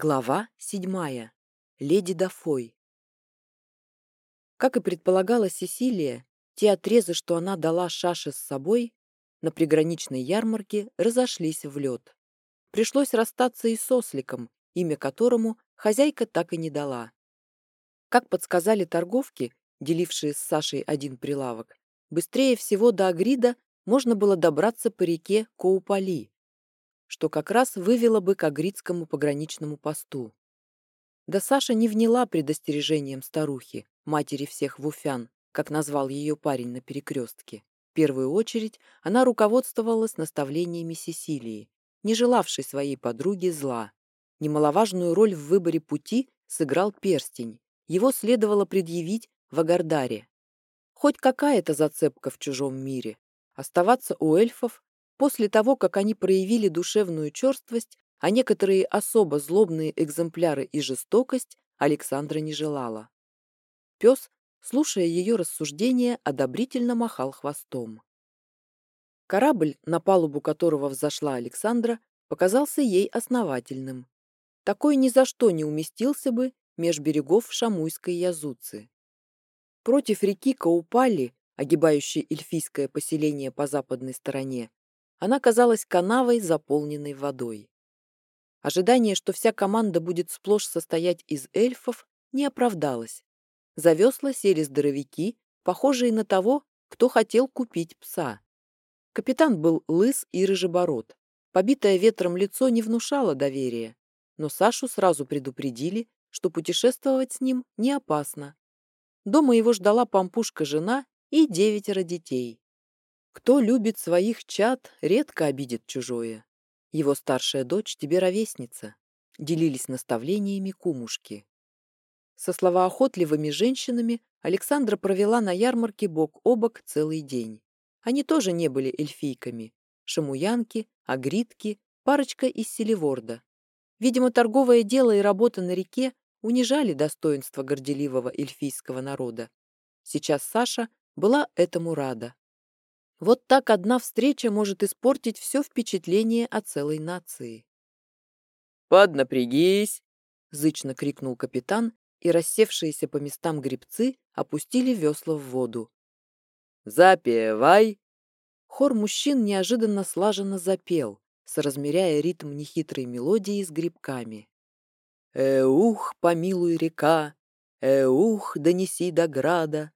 Глава седьмая. Леди Дафой. Как и предполагала Сесилия, те отрезы, что она дала Шаше с собой, на приграничной ярмарке разошлись в лед. Пришлось расстаться и с осликом, имя которому хозяйка так и не дала. Как подсказали торговки, делившие с Сашей один прилавок, быстрее всего до Агрида можно было добраться по реке Коупали, что как раз вывело бы к Агридскому пограничному посту. Да Саша не вняла предостережением старухи, матери всех вуфян, как назвал ее парень на перекрестке. В первую очередь она руководствовалась наставлениями Сесилии, не желавшей своей подруге зла. Немаловажную роль в выборе пути сыграл перстень. Его следовало предъявить в Агардаре. Хоть какая-то зацепка в чужом мире. Оставаться у эльфов После того, как они проявили душевную черствость, а некоторые особо злобные экземпляры и жестокость, Александра не желала. Пес, слушая ее рассуждения, одобрительно махал хвостом. Корабль, на палубу которого взошла Александра, показался ей основательным. Такой ни за что не уместился бы меж берегов Шамуйской Язуцы. Против реки Каупали, огибающей эльфийское поселение по западной стороне, она казалась канавой, заполненной водой. Ожидание, что вся команда будет сплошь состоять из эльфов, не оправдалось. За весла сели здоровяки, похожие на того, кто хотел купить пса. Капитан был лыс и рыжебород. Побитое ветром лицо не внушало доверия, но Сашу сразу предупредили, что путешествовать с ним не опасно. Дома его ждала пампушка-жена и девятеро детей. Кто любит своих чад, редко обидит чужое. Его старшая дочь тебе ровесница. Делились наставлениями кумушки. Со словоохотливыми женщинами Александра провела на ярмарке бок о бок целый день. Они тоже не были эльфийками. Шамуянки, агритки, парочка из Селиворда. Видимо, торговое дело и работа на реке унижали достоинство горделивого эльфийского народа. Сейчас Саша была этому рада. Вот так одна встреча может испортить все впечатление о целой нации. «Поднапрягись!» — зычно крикнул капитан, и рассевшиеся по местам грибцы опустили весла в воду. «Запевай!» Хор мужчин неожиданно слаженно запел, соразмеряя ритм нехитрой мелодии с грибками. «Эух, помилуй река! Эух, донеси до града!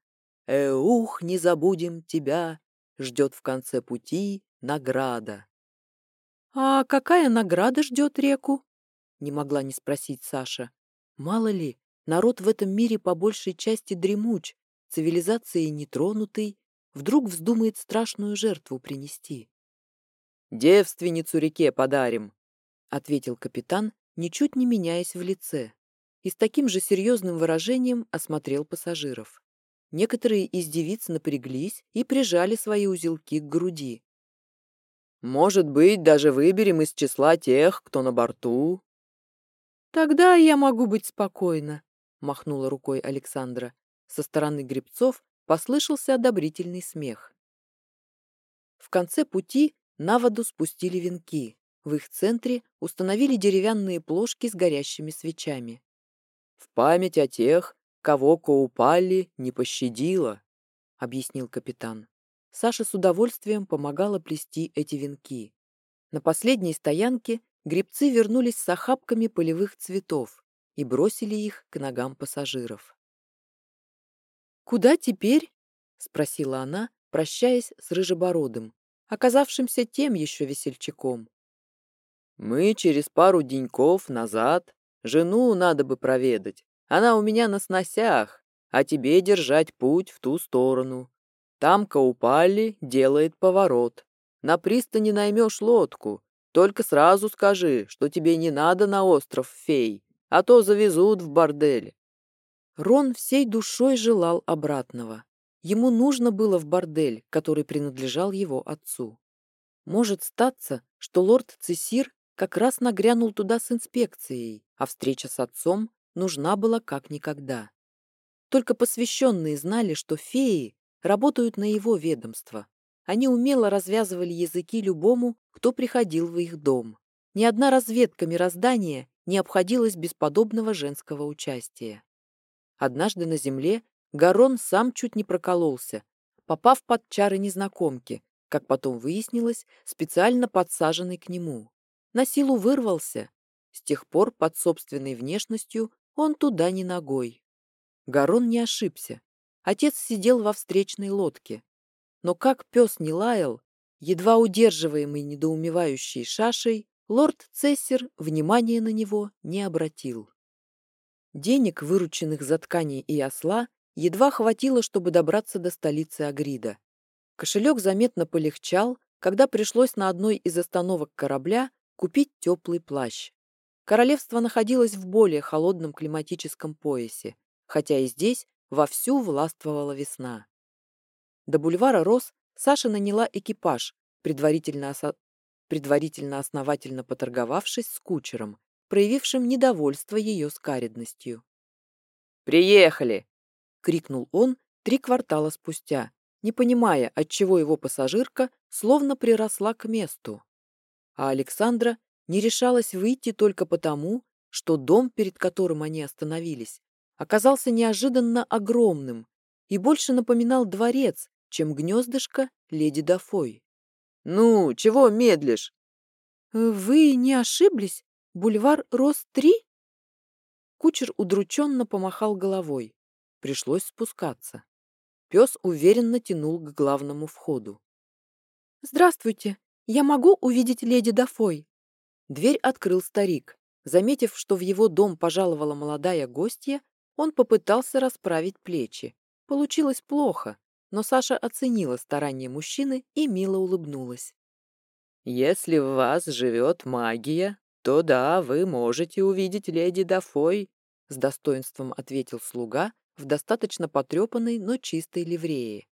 Эух, не забудем тебя! Ждет в конце пути награда. «А какая награда ждет реку?» — не могла не спросить Саша. «Мало ли, народ в этом мире по большей части дремуч, цивилизацией нетронутый, вдруг вздумает страшную жертву принести». «Девственницу реке подарим», — ответил капитан, ничуть не меняясь в лице, и с таким же серьезным выражением осмотрел пассажиров. Некоторые из девиц напряглись и прижали свои узелки к груди. «Может быть, даже выберем из числа тех, кто на борту?» «Тогда я могу быть спокойна», — махнула рукой Александра. Со стороны гребцов послышался одобрительный смех. В конце пути на воду спустили венки. В их центре установили деревянные плошки с горящими свечами. «В память о тех, кого Коупалли не пощадила», — объяснил капитан. Саша с удовольствием помогала плести эти венки. На последней стоянке гребцы вернулись с охапками полевых цветов и бросили их к ногам пассажиров. «Куда теперь?» — спросила она, прощаясь с Рыжебородым, оказавшимся тем еще весельчаком. «Мы через пару деньков назад. Жену надо бы проведать. Она у меня на сносях, а тебе держать путь в ту сторону. Там Каупали делает поворот. На пристани наймешь лодку. Только сразу скажи, что тебе не надо на остров фей, а то завезут в бордель. Рон всей душой желал обратного. Ему нужно было в бордель, который принадлежал его отцу. Может статься, что лорд Цесир как раз нагрянул туда с инспекцией, а встреча с отцом нужна была как никогда. Только посвященные знали, что феи работают на его ведомство. Они умело развязывали языки любому, кто приходил в их дом. Ни одна разведка мироздания не обходилась без подобного женского участия. Однажды на земле Гарон сам чуть не прокололся, попав под чары незнакомки, как потом выяснилось, специально подсаженный к нему. На силу вырвался. С тех пор под собственной внешностью он туда не ногой. Гарон не ошибся. Отец сидел во встречной лодке. Но как пес не лаял, едва удерживаемый недоумевающей шашей, лорд Цессер внимания на него не обратил. Денег, вырученных за ткани и осла, едва хватило, чтобы добраться до столицы Агрида. Кошелек заметно полегчал, когда пришлось на одной из остановок корабля купить теплый плащ. Королевство находилось в более холодном климатическом поясе, хотя и здесь вовсю властвовала весна. До бульвара Рос Саша наняла экипаж, предварительно, осо... предварительно основательно поторговавшись с кучером, проявившим недовольство ее скаредностью. «Приехали!» — крикнул он три квартала спустя, не понимая, отчего его пассажирка словно приросла к месту. А Александра не решалась выйти только потому, что дом, перед которым они остановились, оказался неожиданно огромным и больше напоминал дворец, чем гнездышко леди Дафой. «Ну, чего медлишь?» «Вы не ошиблись? Бульвар Рос-3?» Кучер удрученно помахал головой. Пришлось спускаться. Пес уверенно тянул к главному входу. «Здравствуйте! Я могу увидеть леди Дафой?» Дверь открыл старик. Заметив, что в его дом пожаловала молодая гостья, он попытался расправить плечи. Получилось плохо, но Саша оценила старания мужчины и мило улыбнулась. «Если в вас живет магия, то да, вы можете увидеть леди Дафой», с достоинством ответил слуга, в достаточно потрепанной, но чистой ливрее.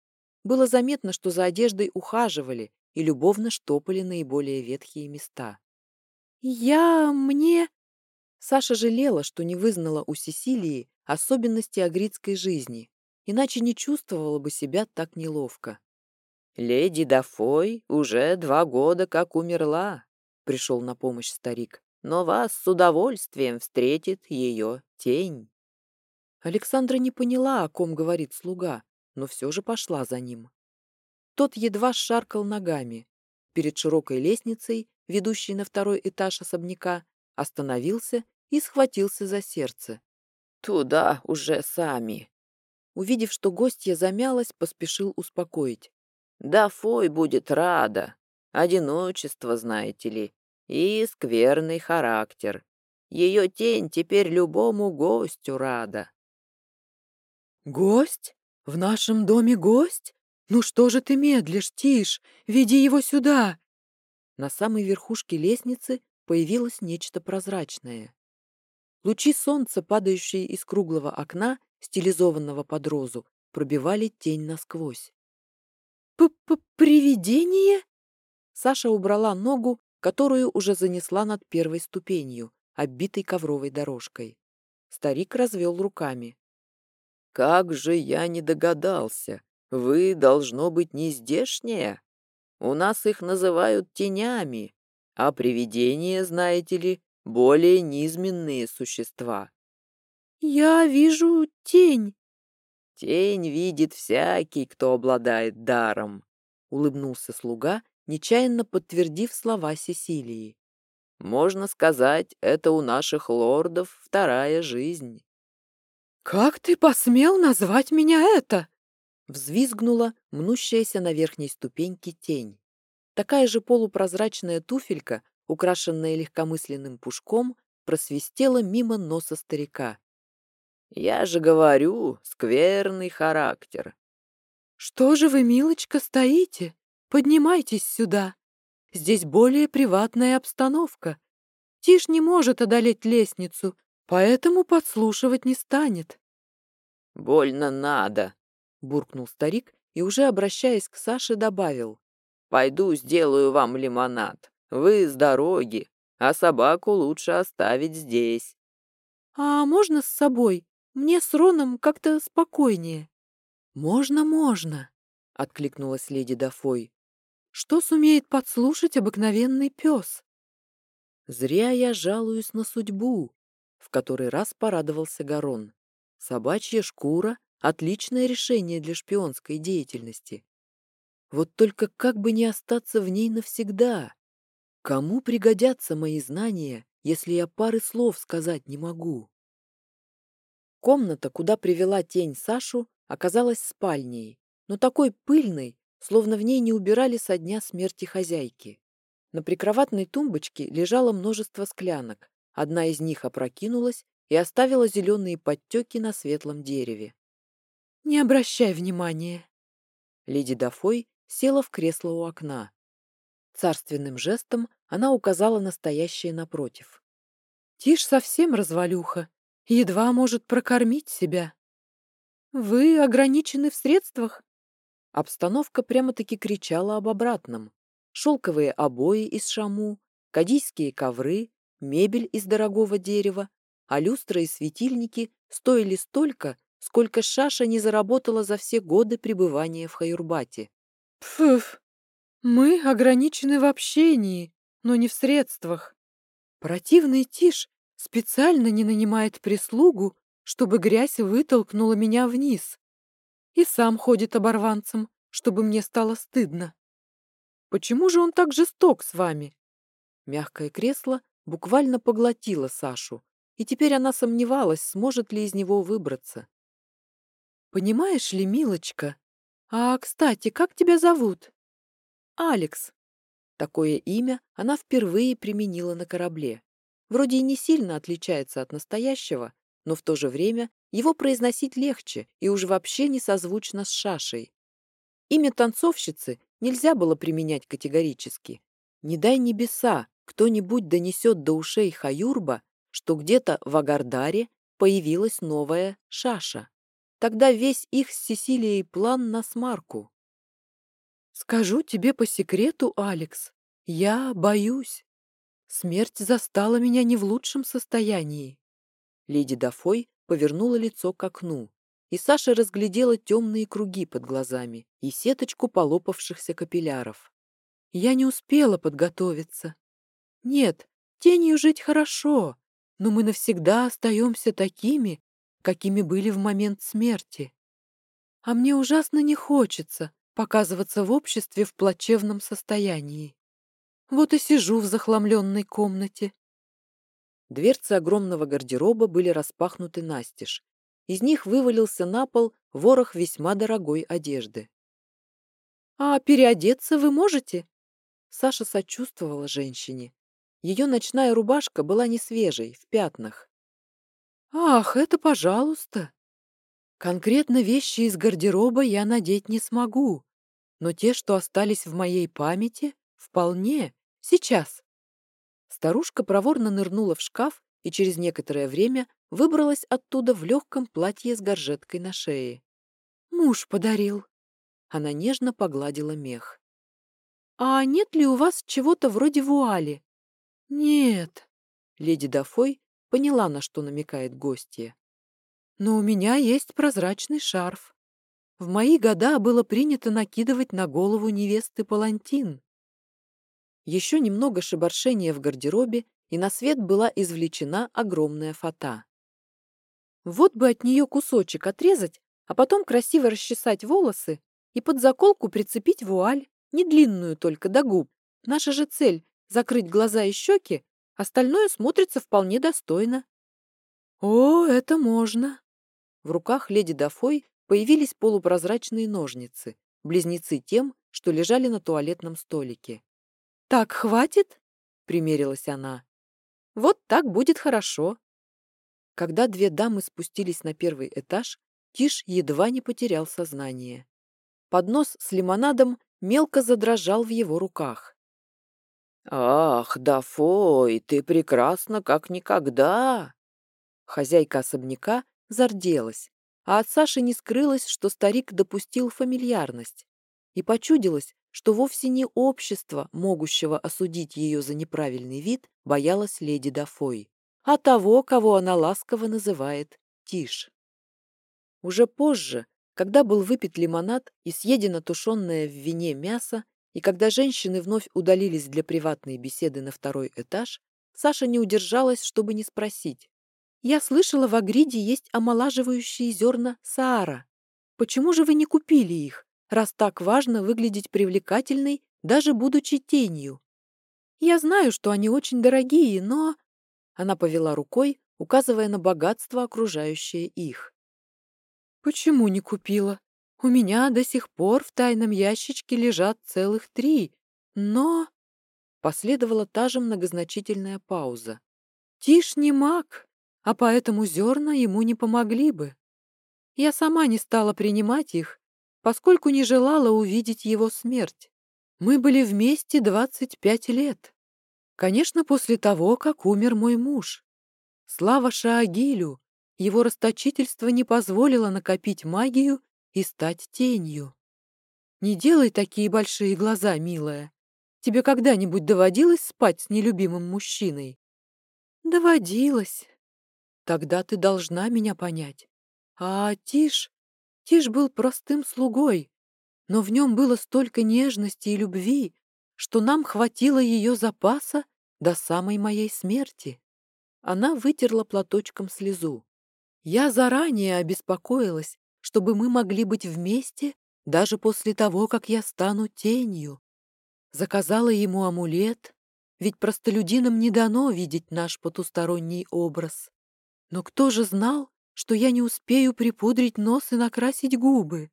Было заметно, что за одеждой ухаживали и любовно штопали наиболее ветхие места. «Я... мне...» Саша жалела, что не вызнала у Сесилии особенности агритской жизни, иначе не чувствовала бы себя так неловко. «Леди Дафой уже два года как умерла», — пришел на помощь старик, «но вас с удовольствием встретит ее тень». Александра не поняла, о ком говорит слуга, но все же пошла за ним. Тот едва шаркал ногами. Перед широкой лестницей, ведущей на второй этаж особняка, остановился и схватился за сердце. «Туда уже сами!» Увидев, что гостья замялась, поспешил успокоить. «Да Фой будет рада. Одиночество, знаете ли, и скверный характер. Ее тень теперь любому гостю рада. «Гость? В нашем доме гость? Ну что же ты медлишь, Тишь? Веди его сюда!» На самой верхушке лестницы появилось нечто прозрачное. Лучи солнца, падающие из круглого окна, стилизованного под розу, пробивали тень насквозь. «П-п-привидение?» Саша убрала ногу, которую уже занесла над первой ступенью, оббитой ковровой дорожкой. Старик развел руками. Как же я не догадался! Вы, должно быть, не здешние? У нас их называют тенями, а привидения, знаете ли, более низменные существа. Я вижу тень. Тень видит всякий, кто обладает даром, улыбнулся слуга, нечаянно подтвердив слова Сесилии. Можно сказать, это у наших лордов вторая жизнь. «Как ты посмел назвать меня это?» Взвизгнула мнущаяся на верхней ступеньке тень. Такая же полупрозрачная туфелька, украшенная легкомысленным пушком, просвистела мимо носа старика. «Я же говорю, скверный характер». «Что же вы, милочка, стоите? Поднимайтесь сюда. Здесь более приватная обстановка. Тишь не может одолеть лестницу, поэтому подслушивать не станет. «Больно надо», — буркнул старик и, уже обращаясь к Саше, добавил. «Пойду сделаю вам лимонад. Вы с дороги, а собаку лучше оставить здесь». «А можно с собой? Мне с Роном как-то спокойнее». «Можно, можно», — откликнулась леди Дафой. «Что сумеет подслушать обыкновенный пес?» Зря я жалуюсь на судьбу, в который раз порадовался Гарон. Собачья шкура — отличное решение для шпионской деятельности. Вот только как бы не остаться в ней навсегда? Кому пригодятся мои знания, если я пары слов сказать не могу? Комната, куда привела тень Сашу, оказалась спальней, но такой пыльной, словно в ней не убирали со дня смерти хозяйки. На прикроватной тумбочке лежало множество склянок. Одна из них опрокинулась и оставила зеленые подтеки на светлом дереве. «Не обращай внимания!» Леди Дафой села в кресло у окна. Царственным жестом она указала на стоящее напротив. «Тишь совсем развалюха, едва может прокормить себя. Вы ограничены в средствах?» Обстановка прямо-таки кричала об обратном. Шелковые обои из шаму, кадийские ковры, мебель из дорогого дерева, а люстры и светильники стоили столько, сколько Шаша не заработала за все годы пребывания в Хаюрбате. Пф, мы ограничены в общении, но не в средствах. Противный Тиш специально не нанимает прислугу, чтобы грязь вытолкнула меня вниз. И сам ходит оборванцем, чтобы мне стало стыдно. Почему же он так жесток с вами? Мягкое кресло буквально поглотило Сашу, и теперь она сомневалась, сможет ли из него выбраться. Понимаешь ли, милочка? А, кстати, как тебя зовут? Алекс. Такое имя она впервые применила на корабле. Вроде и не сильно отличается от настоящего, но в то же время его произносить легче и уж вообще не созвучно с Шашей. Имя танцовщицы нельзя было применять категорически. Не дай небеса, кто-нибудь донесет до ушей Хаюрба, что где-то в Агардаре появилась новая Шаша. Тогда весь их с Сесилией план на смарку. Скажу тебе по секрету, Алекс, я боюсь. Смерть застала меня не в лучшем состоянии. Леди Дафой повернула лицо к окну, и Саша разглядела темные круги под глазами и сеточку полопавшихся капилляров. Я не успела подготовиться. Нет, тенью жить хорошо, но мы навсегда остаемся такими, какими были в момент смерти. А мне ужасно не хочется показываться в обществе в плачевном состоянии. Вот и сижу в захламленной комнате. Дверцы огромного гардероба были распахнуты настежь, из них вывалился на пол ворох весьма дорогой одежды. «А переодеться вы можете?» Саша сочувствовала женщине. Ее ночная рубашка была не свежей, в пятнах. «Ах, это пожалуйста!» Конкретно вещи из гардероба я надеть не смогу, но те, что остались в моей памяти, вполне. Сейчас. Старушка проворно нырнула в шкаф и через некоторое время выбралась оттуда в легком платье с горжеткой на шее. «Муж подарил». Она нежно погладила мех. «А нет ли у вас чего-то вроде вуали?» «Нет». Леди Дафой поняла, на что намекает гостья. «Но у меня есть прозрачный шарф. В мои года было принято накидывать на голову невесты палантин». Еще немного шебаршения в гардеробе, и на свет была извлечена огромная фата. Вот бы от нее кусочек отрезать, а потом красиво расчесать волосы и под заколку прицепить вуаль, не длинную только до губ. Наша же цель — закрыть глаза и щеки, остальное смотрится вполне достойно. О, это можно! В руках леди Дафой появились полупрозрачные ножницы, близнецы тем, что лежали на туалетном столике. «Так хватит?» — примерилась она. «Вот так будет хорошо», когда две дамы спустились на первый этаж, Тиш едва не потерял сознание. Поднос с лимонадом мелко задрожал в его руках. «Ах, Дафой, ты прекрасна, как никогда!» Хозяйка особняка зарделась, а от Саши не скрылось, что старик допустил фамильярность. И почудилось, что вовсе не общество, могущего осудить ее за неправильный вид, боялась леди Дафой а того, кого она ласково называет Тиш. Уже позже, когда был выпит лимонад и съедено тушенное в вине мясо, и когда женщины вновь удалились для приватной беседы на второй этаж, Саша не удержалась, чтобы не спросить. «Я слышала, в Агриде есть омолаживающие зерна Саара. Почему же вы не купили их, раз так важно выглядеть привлекательной, даже будучи тенью? Я знаю, что они очень дорогие, но...» Она повела рукой, указывая на богатство, окружающее их. «Почему не купила? У меня до сих пор в тайном ящичке лежат целых три, но...» Последовала та же многозначительная пауза. «Тишь не маг, а поэтому зерна ему не помогли бы. Я сама не стала принимать их, поскольку не желала увидеть его смерть. Мы были вместе двадцать пять лет. Конечно, после того, как умер мой муж. Слава Шаагилю, его расточительство не позволило накопить магию и стать тенью. Не делай такие большие глаза, милая. Тебе когда-нибудь доводилось спать с нелюбимым мужчиной? Доводилось. Тогда ты должна меня понять. А Тиш... Тиш был простым слугой, но в нем было столько нежности и любви, что нам хватило ее запаса до самой моей смерти. Она вытерла платочком слезу. Я заранее обеспокоилась, чтобы мы могли быть вместе даже после того, как я стану тенью. Заказала ему амулет, ведь простолюдинам не дано видеть наш потусторонний образ. Но кто же знал, что я не успею припудрить нос и накрасить губы?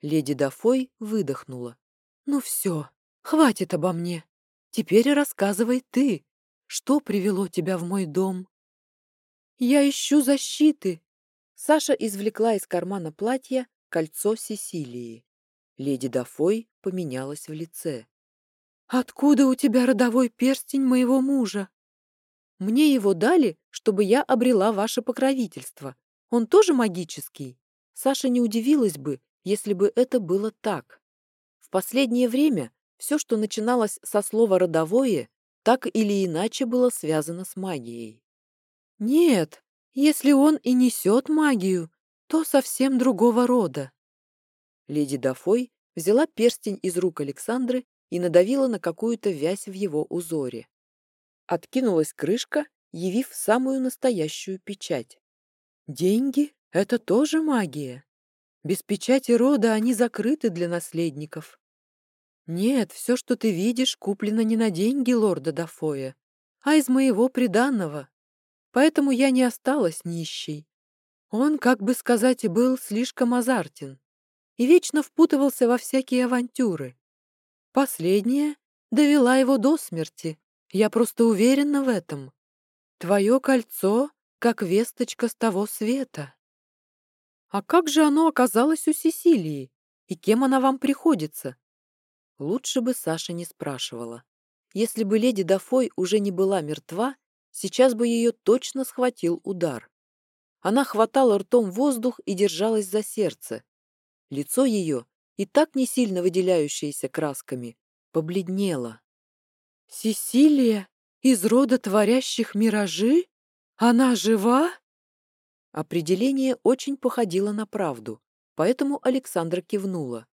Леди Дафой выдохнула. «Ну все, хватит обо мне. Теперь рассказывай ты, что привело тебя в мой дом?» «Я ищу защиты!» Саша извлекла из кармана платья кольцо Сесилии. Леди Дафой поменялась в лице. «Откуда у тебя родовой перстень моего мужа?» «Мне его дали, чтобы я обрела ваше покровительство. Он тоже магический?» Саша не удивилась бы, если бы это было так. В последнее время все, что начиналось со слова «родовое», так или иначе было связано с магией. Нет, если он и несет магию, то совсем другого рода. Леди Дафой взяла перстень из рук Александры и надавила на какую-то вязь в его узоре. Откинулась крышка, явив самую настоящую печать. Деньги — это тоже магия. Без печати рода они закрыты для наследников. Нет, все, что ты видишь, куплено не на деньги лорда Дафоя, а из моего приданного поэтому я не осталась нищей. Он, как бы сказать, был слишком азартен и вечно впутывался во всякие авантюры. Последняя довела его до смерти, я просто уверена в этом. Твое кольцо, как весточка с того света. А как же оно оказалось у Сесилии? И кем она вам приходится? Лучше бы Саша не спрашивала. Если бы леди Дафой уже не была мертва, Сейчас бы ее точно схватил удар. Она хватала ртом воздух и держалась за сердце. Лицо ее, и так не сильно выделяющееся красками, побледнело. «Сесилия из рода творящих миражи? Она жива?» Определение очень походило на правду, поэтому Александра кивнула.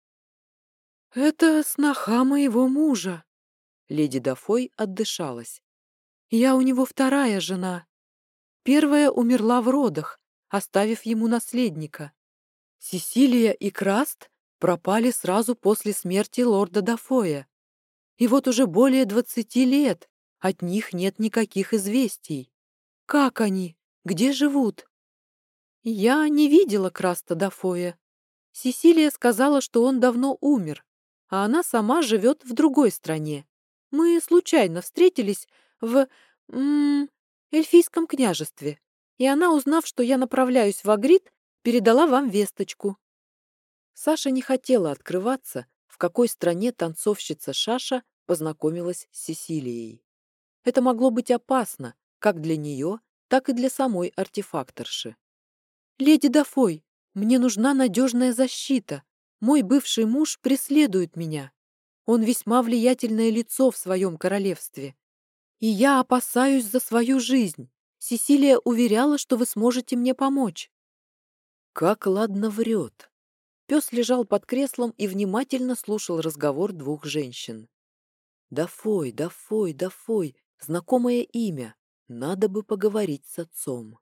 «Это сноха моего мужа!» Леди Дафой отдышалась. Я у него вторая жена. Первая умерла в родах, оставив ему наследника. Сесилия и Краст пропали сразу после смерти лорда Дафоя. И вот уже более двадцати лет от них нет никаких известий. Как они? Где живут? Я не видела Краста Дафоя. Сесилия сказала, что он давно умер, а она сама живет в другой стране. Мы случайно встретились в м эльфийском княжестве, и она, узнав, что я направляюсь в Агрид, передала вам весточку». Саша не хотела открываться, в какой стране танцовщица Шаша познакомилась с Сесилией. Это могло быть опасно как для нее, так и для самой артефакторши. «Леди Дафой, мне нужна надежная защита. Мой бывший муж преследует меня. Он весьма влиятельное лицо в своем королевстве. И я опасаюсь за свою жизнь. Сесилия уверяла, что вы сможете мне помочь. Как ладно врет. Пес лежал под креслом и внимательно слушал разговор двух женщин. «Дафой, Дафой, Дафой, Знакомое имя. Надо бы поговорить с отцом.